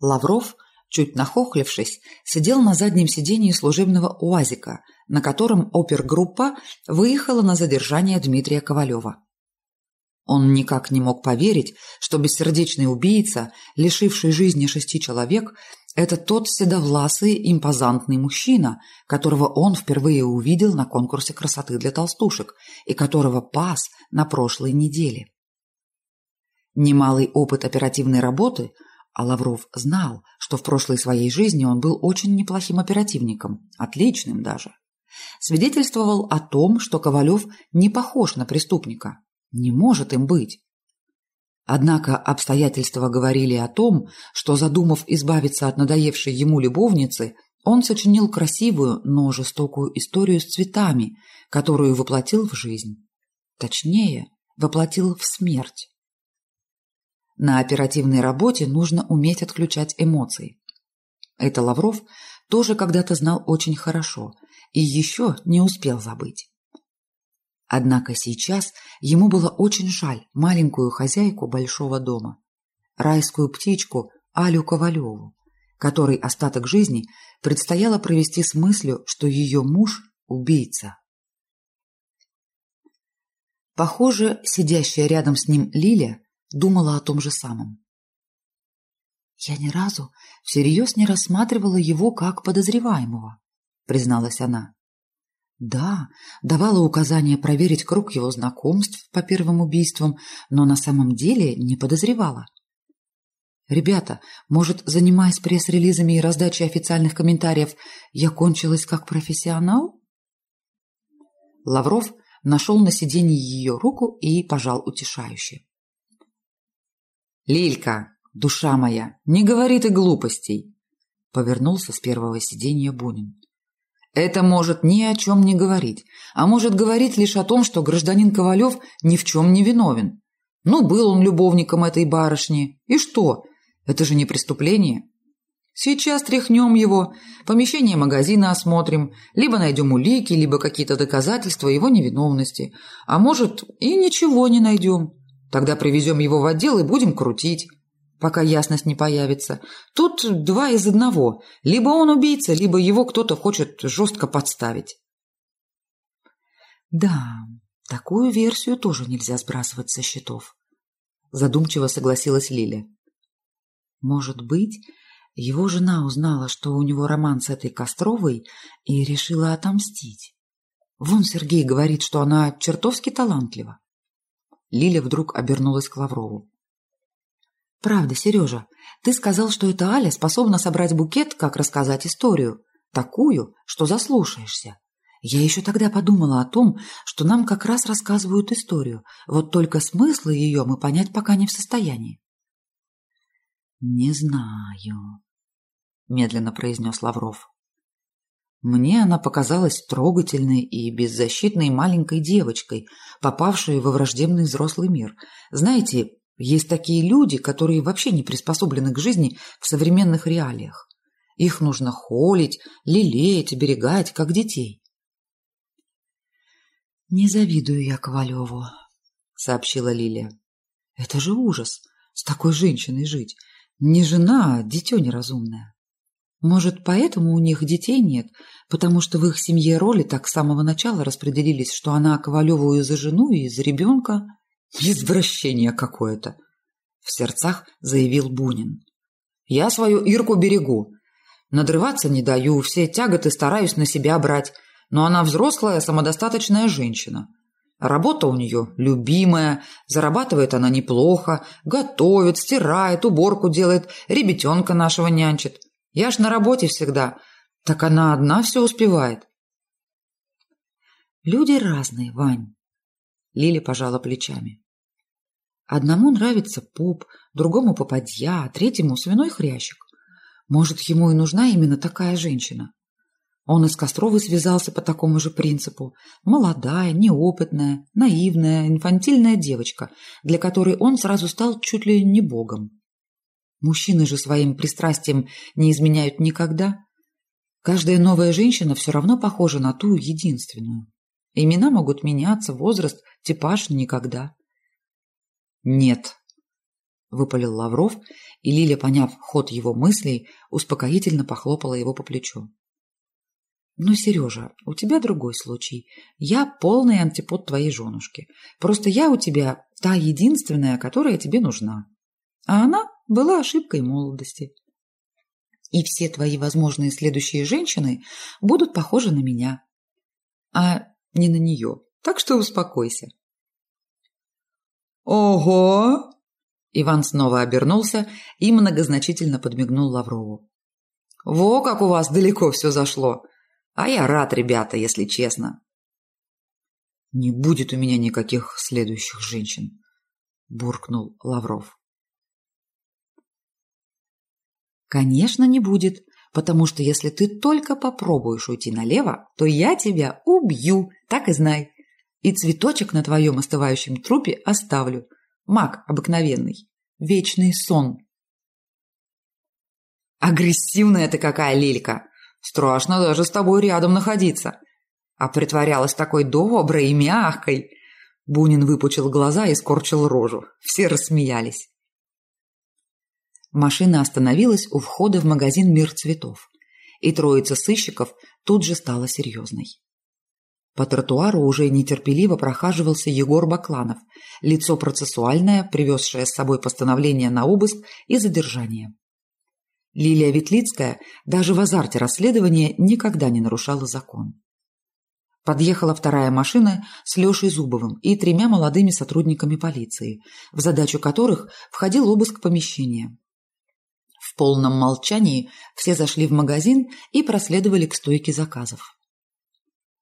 Лавров, чуть нахохлившись, сидел на заднем сидении служебного УАЗика, на котором опергруппа выехала на задержание Дмитрия Ковалева. Он никак не мог поверить, что бессердечный убийца, лишивший жизни шести человек, это тот седовласый, импозантный мужчина, которого он впервые увидел на конкурсе красоты для толстушек и которого пас на прошлой неделе. Немалый опыт оперативной работы, а Лавров знал, что в прошлой своей жизни он был очень неплохим оперативником, отличным даже, свидетельствовал о том, что Ковалев не похож на преступника, не может им быть. Однако обстоятельства говорили о том, что, задумав избавиться от надоевшей ему любовницы, он сочинил красивую, но жестокую историю с цветами, которую воплотил в жизнь. Точнее, воплотил в смерть. На оперативной работе нужно уметь отключать эмоции. Это Лавров тоже когда-то знал очень хорошо и еще не успел забыть. Однако сейчас ему было очень жаль маленькую хозяйку большого дома, райскую птичку Алю Ковалеву, которой остаток жизни предстояло провести с мыслью, что ее муж – убийца. Похоже, сидящая рядом с ним Лиля думала о том же самом. «Я ни разу всерьез не рассматривала его как подозреваемого», – призналась она. Да, давала указание проверить круг его знакомств по первым убийствам, но на самом деле не подозревала. Ребята, может, занимаясь пресс-релизами и раздачей официальных комментариев, я кончилась как профессионал? Лавров нашел на сиденье ее руку и пожал утешающе. «Лилька, душа моя, не говори ты глупостей!» Повернулся с первого сиденья Бунин. Это может ни о чем не говорить, а может говорить лишь о том, что гражданин Ковалев ни в чем не виновен. Ну, был он любовником этой барышни. И что? Это же не преступление. Сейчас тряхнем его, помещение магазина осмотрим, либо найдем улики, либо какие-то доказательства его невиновности. А может, и ничего не найдем. Тогда привезем его в отдел и будем крутить пока ясность не появится. Тут два из одного. Либо он убийца, либо его кто-то хочет жестко подставить. Да, такую версию тоже нельзя сбрасывать со счетов. Задумчиво согласилась Лиля. Может быть, его жена узнала, что у него роман с этой Костровой и решила отомстить. Вон Сергей говорит, что она чертовски талантлива. Лиля вдруг обернулась к Лаврову. Правда, Сережа, ты сказал, что эта Аля способна собрать букет, как рассказать историю. Такую, что заслушаешься. Я еще тогда подумала о том, что нам как раз рассказывают историю, вот только смысла ее мы понять пока не в состоянии. «Не знаю», — медленно произнес Лавров. Мне она показалась трогательной и беззащитной маленькой девочкой, попавшей во враждебный взрослый мир. Знаете, есть такие люди, которые вообще не приспособлены к жизни в современных реалиях. Их нужно холить, лелеять, оберегать, как детей. «Не завидую я Ковалеву», — сообщила Лилия. «Это же ужас, с такой женщиной жить. Не жена, а дитё неразумное. Может, поэтому у них детей нет, потому что в их семье роли так с самого начала распределились, что она Ковалеву и за жену, и за ребенка?» «Извращение какое-то!» — в сердцах заявил Бунин. «Я свою Ирку берегу. Надрываться не даю, все тяготы стараюсь на себя брать, но она взрослая, самодостаточная женщина. Работа у нее любимая, зарабатывает она неплохо, готовит, стирает, уборку делает, ребятенка нашего нянчит. Я ж на работе всегда, так она одна все успевает». «Люди разные, Вань», Лиля пожала плечами. Одному нравится поп, другому попадья, а третьему свиной хрящик. Может, ему и нужна именно такая женщина. Он из Костровой связался по такому же принципу. Молодая, неопытная, наивная, инфантильная девочка, для которой он сразу стал чуть ли не богом. Мужчины же своим пристрастием не изменяют никогда. Каждая новая женщина все равно похожа на ту единственную. Имена могут меняться, возраст, типаж никогда. Нет. — выпалил Лавров, и Лиля, поняв ход его мыслей, успокоительно похлопала его по плечу. «Ну, Сережа, у тебя другой случай. Я полный антипод твоей женушки. Просто я у тебя та единственная, которая тебе нужна. А она была ошибкой молодости. И все твои возможные следующие женщины будут похожи на меня, а не на нее. Так что успокойся. «Ого!» Иван снова обернулся и многозначительно подмигнул Лаврову. «Во, как у вас далеко все зашло! А я рад, ребята, если честно!» «Не будет у меня никаких следующих женщин», – буркнул Лавров. «Конечно, не будет, потому что если ты только попробуешь уйти налево, то я тебя убью, так и знай. И цветочек на твоем остывающем трупе оставлю. Маг обыкновенный. Вечный сон». «Агрессивная ты какая, Лилька! Страшно даже с тобой рядом находиться!» А притворялась такой доброй и мягкой. Бунин выпучил глаза и скорчил рожу. Все рассмеялись. Машина остановилась у входа в магазин «Мир цветов», и троица сыщиков тут же стала серьезной. По тротуару уже нетерпеливо прохаживался Егор Бакланов, лицо процессуальное, привезшее с собой постановление на обыск и задержание. Лилия Ветлицкая даже в азарте расследования никогда не нарушала закон. Подъехала вторая машина с Лешей Зубовым и тремя молодыми сотрудниками полиции, в задачу которых входил обыск помещения. Полном молчании все зашли в магазин и проследовали к стойке заказов.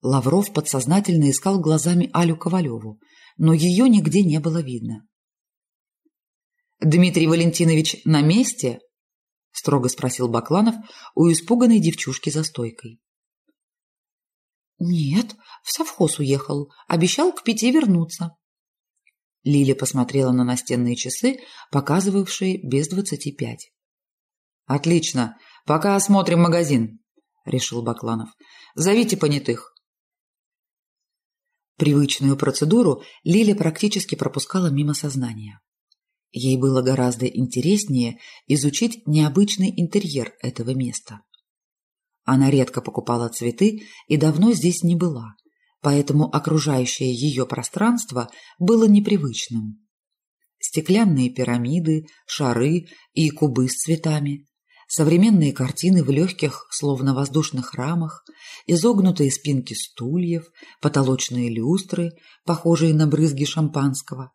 Лавров подсознательно искал глазами Алю Ковалеву, но ее нигде не было видно. «Дмитрий Валентинович на месте?» – строго спросил Бакланов у испуганной девчушки за стойкой. «Нет, в совхоз уехал. Обещал к пяти вернуться». Лиля посмотрела на настенные часы, показывавшие без двадцати пять. «Отлично. Пока осмотрим магазин», — решил Бакланов. «Зовите понятых». Привычную процедуру Лиля практически пропускала мимо сознания. Ей было гораздо интереснее изучить необычный интерьер этого места. Она редко покупала цветы и давно здесь не была, поэтому окружающее ее пространство было непривычным. Стеклянные пирамиды, шары и кубы с цветами, современные картины в легких, словно воздушных рамах, изогнутые спинки стульев, потолочные люстры, похожие на брызги шампанского.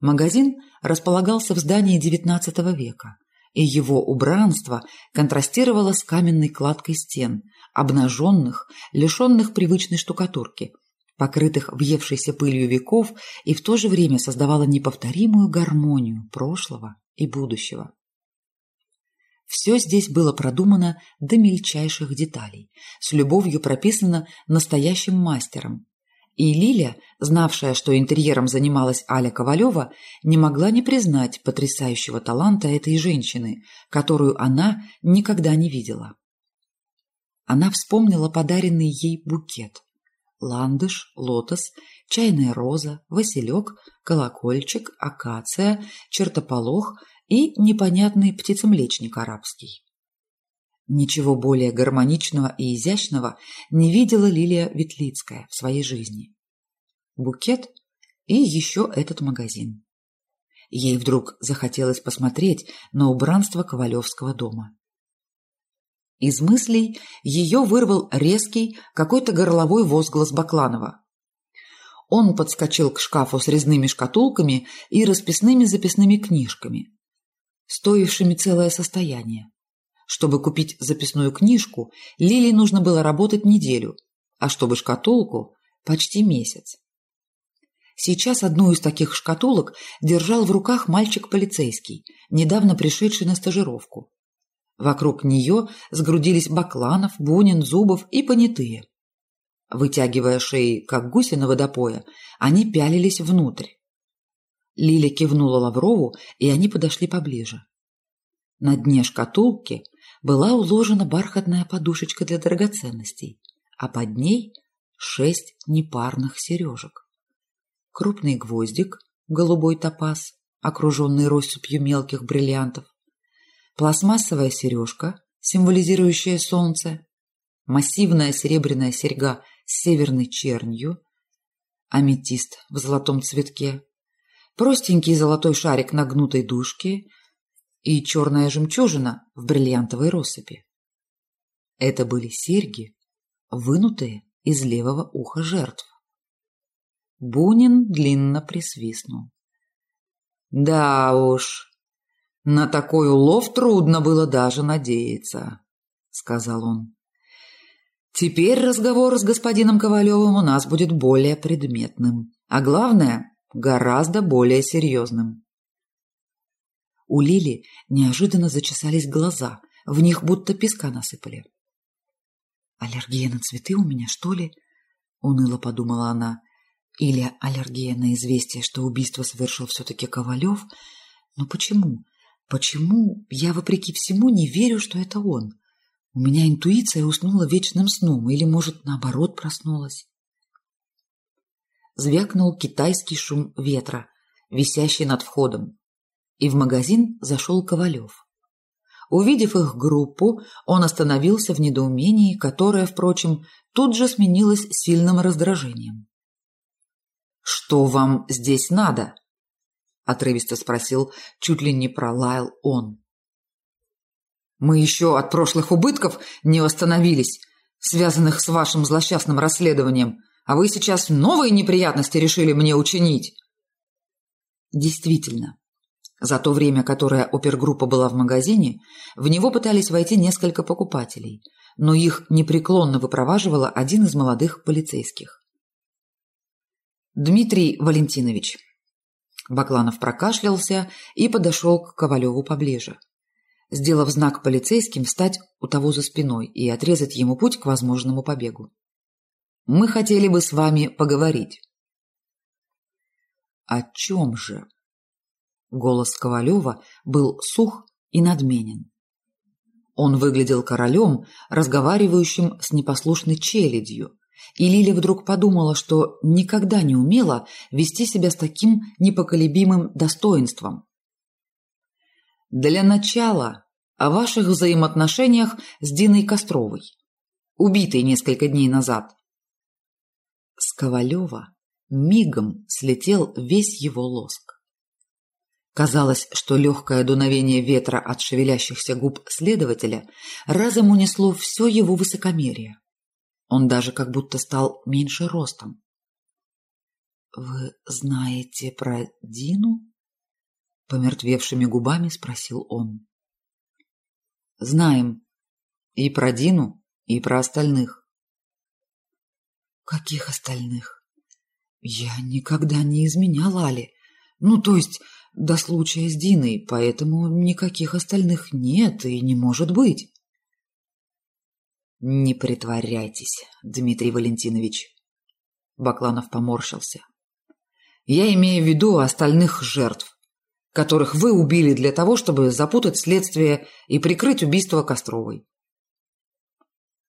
Магазин располагался в здании XIX века, и его убранство контрастировало с каменной кладкой стен, обнаженных, лишенных привычной штукатурки, покрытых въевшейся пылью веков и в то же время создавало неповторимую гармонию прошлого и будущего. Все здесь было продумано до мельчайших деталей, с любовью прописано настоящим мастером. И Лиля, знавшая, что интерьером занималась Аля Ковалева, не могла не признать потрясающего таланта этой женщины, которую она никогда не видела. Она вспомнила подаренный ей букет. Ландыш, лотос, чайная роза, василек, колокольчик, акация, чертополох – и непонятный птицемлечник арабский. Ничего более гармоничного и изящного не видела Лилия Ветлицкая в своей жизни. Букет и еще этот магазин. Ей вдруг захотелось посмотреть на убранство Ковалевского дома. Из мыслей ее вырвал резкий, какой-то горловой возглас Бакланова. Он подскочил к шкафу с резными шкатулками и расписными записными книжками, стоившими целое состояние. Чтобы купить записную книжку, Лилии нужно было работать неделю, а чтобы шкатулку – почти месяц. Сейчас одну из таких шкатулок держал в руках мальчик-полицейский, недавно пришедший на стажировку. Вокруг нее сгрудились Бакланов, Бунин, Зубов и понятые. Вытягивая шеи, как гуси на водопое, они пялились внутрь. Лиля кивнула Лаврову, и они подошли поближе. На дне шкатулки была уложена бархатная подушечка для драгоценностей, а под ней шесть непарных сережек. Крупный гвоздик, голубой топаз, окруженный россыпью мелких бриллиантов, пластмассовая сережка, символизирующая солнце, массивная серебряная серьга с северной чернью, аметист в золотом цветке, простенький золотой шарик на гнутой дужке и черная жемчужина в бриллиантовой россыпи. Это были серьги, вынутые из левого уха жертв. Бунин длинно присвистнул. Да уж, на такой улов трудно было даже надеяться, сказал он. Теперь разговор с господином Ковалевым у нас будет более предметным, а главное, гораздо более серьезным. У Лили неожиданно зачесались глаза, в них будто песка насыпали. «Аллергия на цветы у меня, что ли?» — уныло подумала она. «Или аллергия на известие, что убийство совершил все-таки Ковалев? Но почему? Почему я, вопреки всему, не верю, что это он? У меня интуиция уснула вечным сном, или, может, наоборот проснулась?» Звякнул китайский шум ветра, висящий над входом, и в магазин зашел Ковалев. Увидев их группу, он остановился в недоумении, которое, впрочем, тут же сменилось сильным раздражением. «Что вам здесь надо?» — отрывисто спросил, чуть ли не пролаял он. «Мы еще от прошлых убытков не восстановились, связанных с вашим злосчастным расследованием, а вы сейчас новые неприятности решили мне учинить». Действительно, за то время, которое опергруппа была в магазине, в него пытались войти несколько покупателей, но их непреклонно выпроваживала один из молодых полицейских. «Дмитрий Валентинович». Бакланов прокашлялся и подошел к Ковалеву поближе, сделав знак полицейским встать у того за спиной и отрезать ему путь к возможному побегу. «Мы хотели бы с вами поговорить». «О чем же?» Голос Ковалева был сух и надменен. Он выглядел королем, разговаривающим с непослушной челядью, и Лиля вдруг подумала, что никогда не умела вести себя с таким непоколебимым достоинством. «Для начала о ваших взаимоотношениях с Диной Костровой, убитой несколько дней назад». С Ковалева мигом слетел весь его лоск. Казалось, что легкое дуновение ветра от шевелящихся губ следователя разом унесло все его высокомерие. Он даже как будто стал меньше ростом. «Вы знаете про Дину?» Помертвевшими губами спросил он. «Знаем. И про Дину, и про остальных». «Каких остальных? Я никогда не изменяла Али. Ну, то есть до случая с Диной, поэтому никаких остальных нет и не может быть. Не притворяйтесь, Дмитрий Валентинович. Бакланов поморщился. Я имею в виду остальных жертв, которых вы убили для того, чтобы запутать следствие и прикрыть убийство Костровой.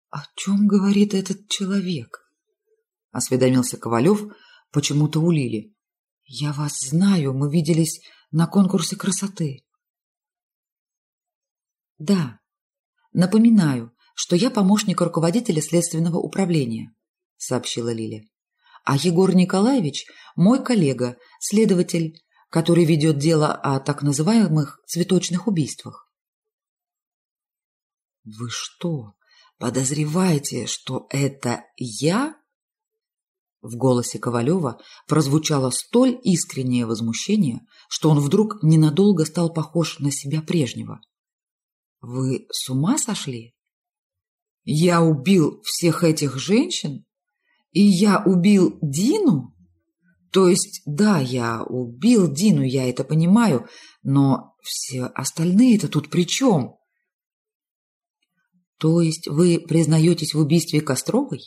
О чем говорит этот человек? Осведомился Ковалев, почему-то у Лили. Я вас знаю, мы виделись на конкурсе красоты. Да. Напоминаю, что я помощник руководителя следственного управления, сообщила Лиля. А Егор Николаевич мой коллега, следователь, который ведет дело о так называемых цветочных убийствах. Вы что, подозреваете, что это я в голосе Ковалева прозвучало столь искреннее возмущение, что он вдруг ненадолго стал похож на себя прежнего. «Вы с ума сошли? Я убил всех этих женщин? И я убил Дину? То есть, да, я убил Дину, я это понимаю, но все остальные-то тут при чем?» «То есть вы признаетесь в убийстве Костровой?»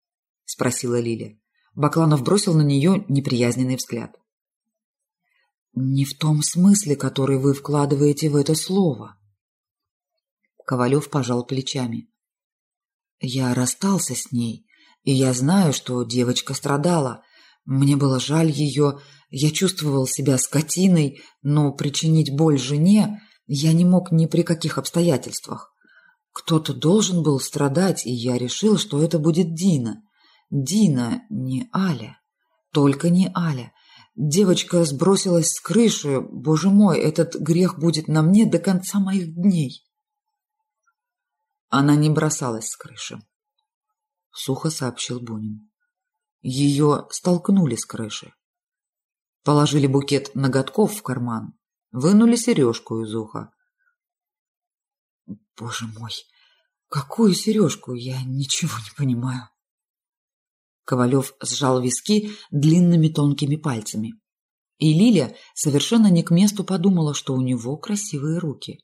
— спросила Лиля. Бакланов бросил на нее неприязненный взгляд. «Не в том смысле, который вы вкладываете в это слово». Ковалев пожал плечами. «Я расстался с ней, и я знаю, что девочка страдала, Мне было жаль ее, я чувствовал себя скотиной, но причинить боль жене я не мог ни при каких обстоятельствах. Кто-то должен был страдать, и я решил, что это будет Дина. Дина, не Аля. Только не Аля. Девочка сбросилась с крыши. Боже мой, этот грех будет на мне до конца моих дней. Она не бросалась с крыши. Сухо сообщил Бунин. Ее столкнули с крыши. Положили букет ноготков в карман, вынули сережку из уха. Боже мой, какую сережку? Я ничего не понимаю. Ковалев сжал виски длинными тонкими пальцами. И Лиля совершенно не к месту подумала, что у него красивые руки.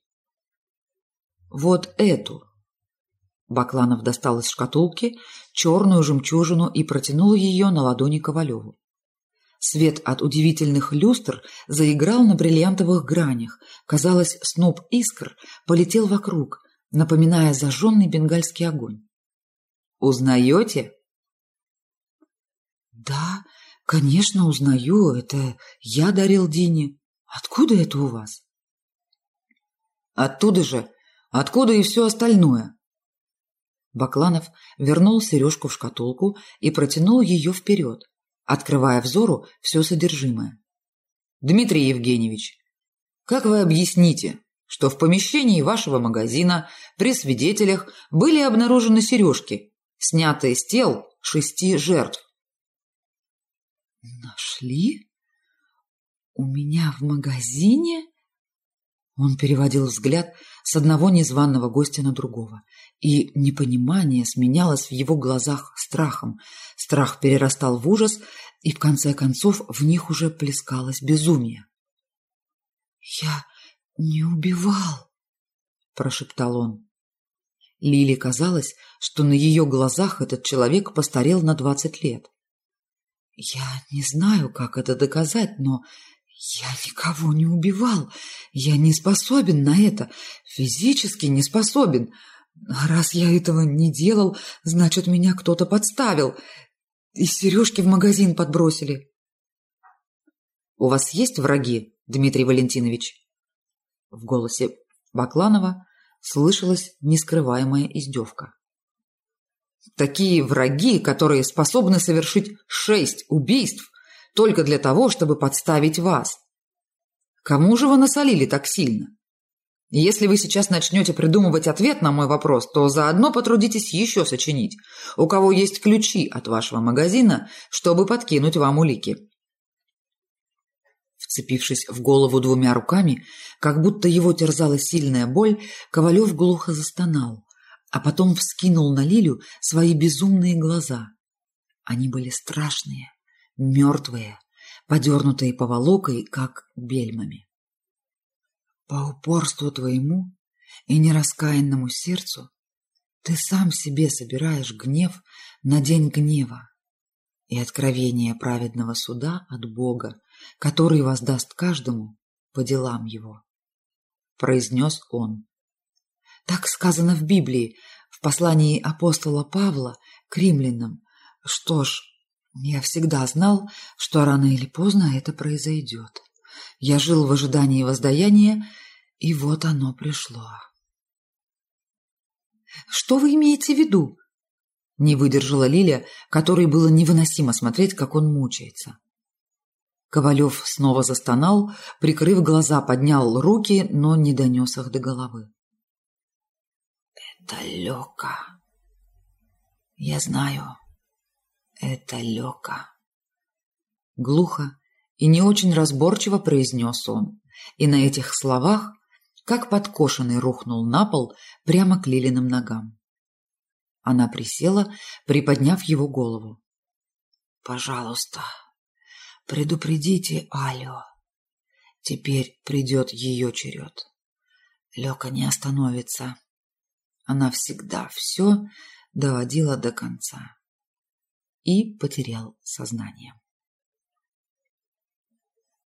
«Вот эту!» Бакланов достал из шкатулки черную жемчужину и протянул ее на ладони Ковалеву. Свет от удивительных люстр заиграл на бриллиантовых гранях. Казалось, сноп искр полетел вокруг, напоминая зажженный бенгальский огонь. «Узнаете?» «Да, конечно, узнаю. Это я дарил Дине. Откуда это у вас?» «Оттуда же, откуда и все остальное», Бакланов вернул сережку в шкатулку и протянул ее вперед, открывая взору все содержимое. «Дмитрий Евгеньевич, как вы объясните, что в помещении вашего магазина при свидетелях были обнаружены сережки, снятые с тел шести жертв?» «Нашли? У меня в магазине?» Он переводил взгляд с одного незваного гостя на другого, и непонимание сменялось в его глазах страхом. Страх перерастал в ужас, и в конце концов в них уже плескалось безумие. «Я не убивал», — прошептал он. Лиле казалось, что на ее глазах этот человек постарел на двадцать лет. «Я не знаю, как это доказать, но я никого не убивал. Я не способен на это. Физически не способен. Раз я этого не делал, значит, меня кто-то подставил. И сережки в магазин подбросили. У вас есть враги, Дмитрий Валентинович? В голосе Бакланова слышалась нескрываемая издевка. Такие враги, которые способны совершить шесть убийств только для того, чтобы подставить вас. Кому же вы насолили так сильно? Если вы сейчас начнете придумывать ответ на мой вопрос, то заодно потрудитесь еще сочинить, у кого есть ключи от вашего магазина, чтобы подкинуть вам улики. Вцепившись в голову двумя руками, как будто его терзала сильная боль, Ковалев глухо застонал, а потом вскинул на Лилю свои безумные глаза. Они были страшные, мертвые, подернутые поволокой, как бельмами. По упорству твоему и нераскаянному сердцу ты сам себе собираешь гнев на день гнева и откровение праведного суда от Бога, который воздаст каждому по делам его. Произнес он. Так сказано в Библии, в послании апостола Павла к римлянам. Что ж, я всегда знал, что рано или поздно это произойдет. Я жил в ожидании воздаяния, и вот оно пришло. «Что вы имеете в виду?» Не выдержала Лиля, которой было невыносимо смотреть, как он мучается. Ковалев снова застонал, прикрыв глаза, поднял руки, но не донес их до головы. «Это Лёка. Я знаю, это Лёка. Глухо и не очень разборчиво произнес он, и на этих словах, как подкошенный, рухнул на пол прямо к Лилиным ногам. Она присела, приподняв его голову. «Пожалуйста, предупредите Алю. Теперь придет ее черед. Лёка не остановится. Она всегда все доводила до конца и потерял сознание.